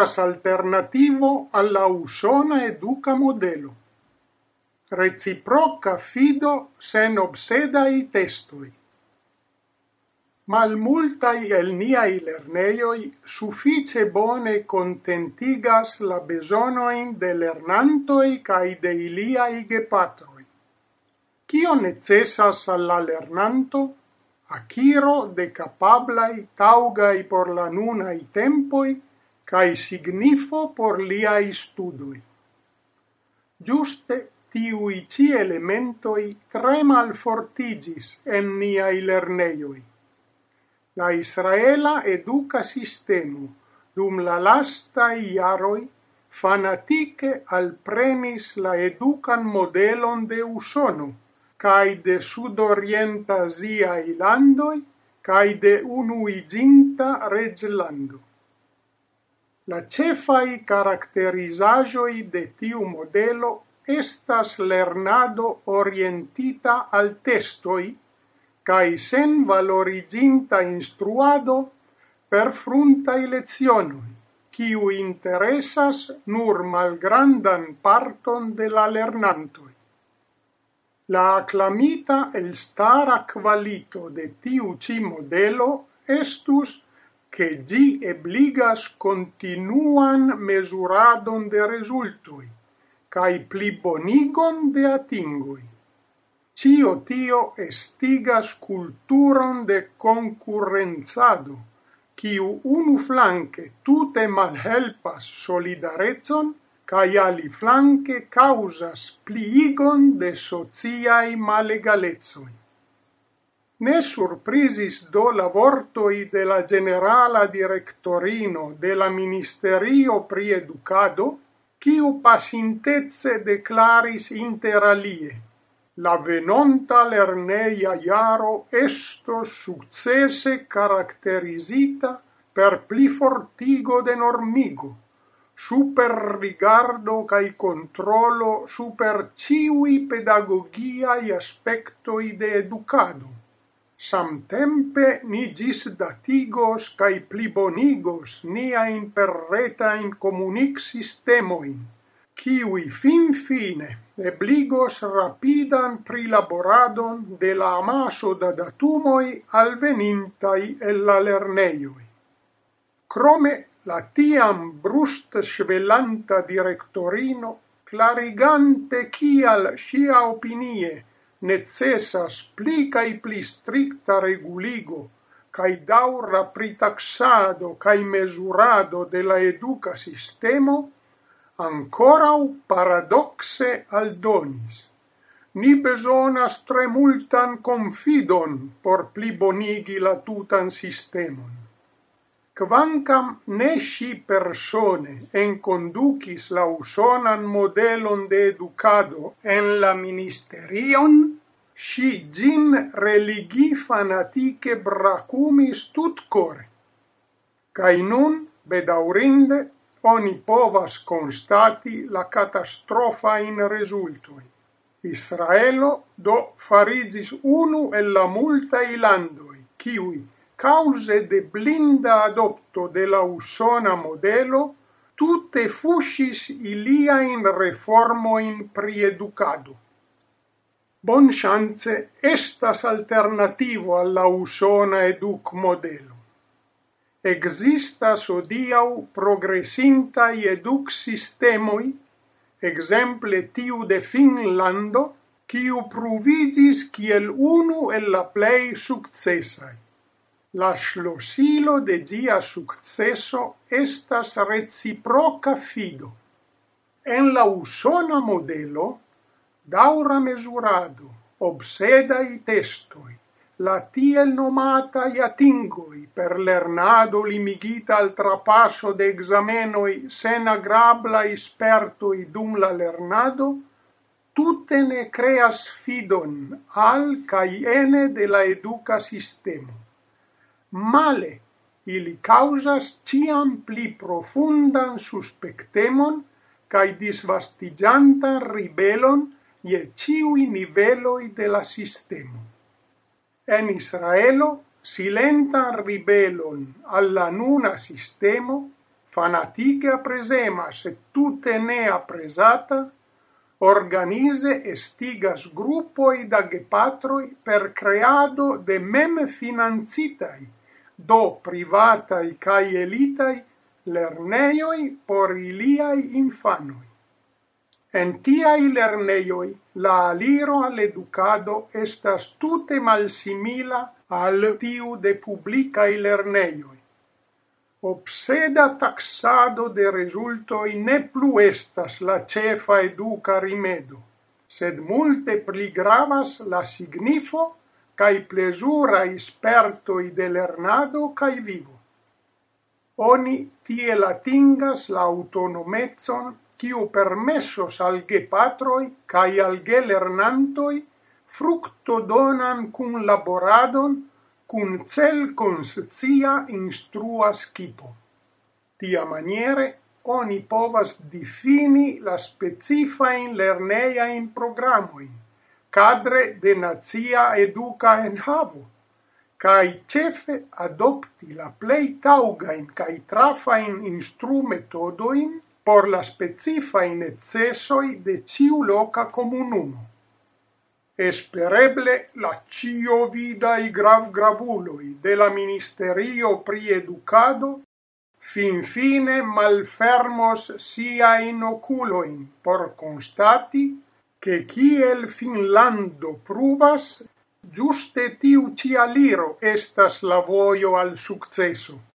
estas alternativo alla usona educa modelo: Reciproca fido sen obsedaj testoj. Malmultaj el niai lerneioi suffice bone contentigas la besonoin de lernantoi cae de iliai gepatroi. Cio necessas alla lernanto? Aciro de capablai, taugai por la nunai tempoi cae signifo por liai studui. Giuste tiui ci elementoi tre malfortigis en niai lerneioi. La Israela educa sistemu, dum la lasta iaroi fanatike alprenis la educan modelon de Usono, cae de sudorienta Asiae landoi, cae de unuiginta reglando. La cefai caracterizajoi de tiu modelo estas lernado orientita al testoj kaj senvaloriĝinta instruado per fruntaj lecionoj, kiu interesas nur malgrandan parton de la lernantoi. La aclamita elstara qualito de tiu ci modelo estus che gi ebligas continuan mesuradon de resultui, cae plibonigon de atingui. Cio tio estigas culturon de concurrenzado, quiu unu flanque tute malhelpas solidarezon, cae ali flanque causas pliigon de sociai malegalezoi. Ne surprisis do la vortoi de la generala directorino de la Ministerio pri Educado, kiu pasintezze declaris interalie la venonta lerneia iaro esto successe caracterizita per pli fortigo de normigo, super rigardo cae controllo super ciui pedagogiai aspectoi de educado samtempe ni ĝisdatigos cae plibonigos nia imperreta in comunic sistemoin, kiwi fin finfine ebligos rapidan prilaboradon de la amaso da datumoi alvenintai e la lerneioi. Crome la tiam brust svelanta directorino, clarigante kial sia opinie necessas pli cae pli stricta reguligo cae daura pritaxado cae mesurado de la educa sistemo ancorau paradoxe aldonis. Ni besonas tre multan confidon por plibonigi la tutan sistemon. Quancam ne si persone en conducis la usonan modelon de educado en la ministerion, Si gin religi fanatike bracumis tutcore. Cai nun, bedaurinde, oni povas constati la catastrofa in resultoi. Israelo do farigis unu e la multa ilandoi, kiwi, cause de blinda adopto de la usona modelo, tutte fuscis ilia in reformo in prieducado bon chance estas alternativo alla usona educ modelo. Existas odiau progressintai educ sistemoi, exemple tiu de Finlando, quiu pruvidis kiel unu el la plei successai. La slosilo de gia successo estas reciproca fido. En la usona modelo, daura mesurado, obsedai testoi, la tiel nomata atingoi per lernado limigita al trapasso de examenoi sen agrabla ispertoi dum la lernado, tutte ne creas fidon al cae ene de la educa sistemo. Male, ili causas ciam pli profundan suspectemon cae disvastigiantan ribelon ie ciui niveloi de la sistemo. En Israelo, silentan ribelon alla nuna sistemo, fanatica presema se tutte ne apresata, organize estigas gruppoi da gepatroi per creado de mem financitai, do privatai cae elitai lerneioi por iliai infanoi. En tiai lerneioi la aliro al educado estas tute malsimila al tiu de publicae lerneioi. Obseda taxado de resultoi ne plu estas la cefa educa rimedo, sed multe pli gravas la signifo cae plesura ispertoi de lernado cae vivo. Oni tiel atingas la autonomezon kiu permessos al gepatroj cae al gelernantoj fructodonan cun laboradon cun cel conscia instrua scipo. Tia maniere oni povas difini la specifa in lerneia in programoin, cadre de nazia educa en havo cae cefe adopti la plei taugain cae trafain instrumetodoin por la specifa in eccessoi de ciu loca comunumo. Espereble la ĉiovidaj gravgravuloj de la Ministerio pri educado fin fine malfermos siajn oculoin por constati che kiel Finlando pruvas, giuste tiu cia liro estas la voio al successo.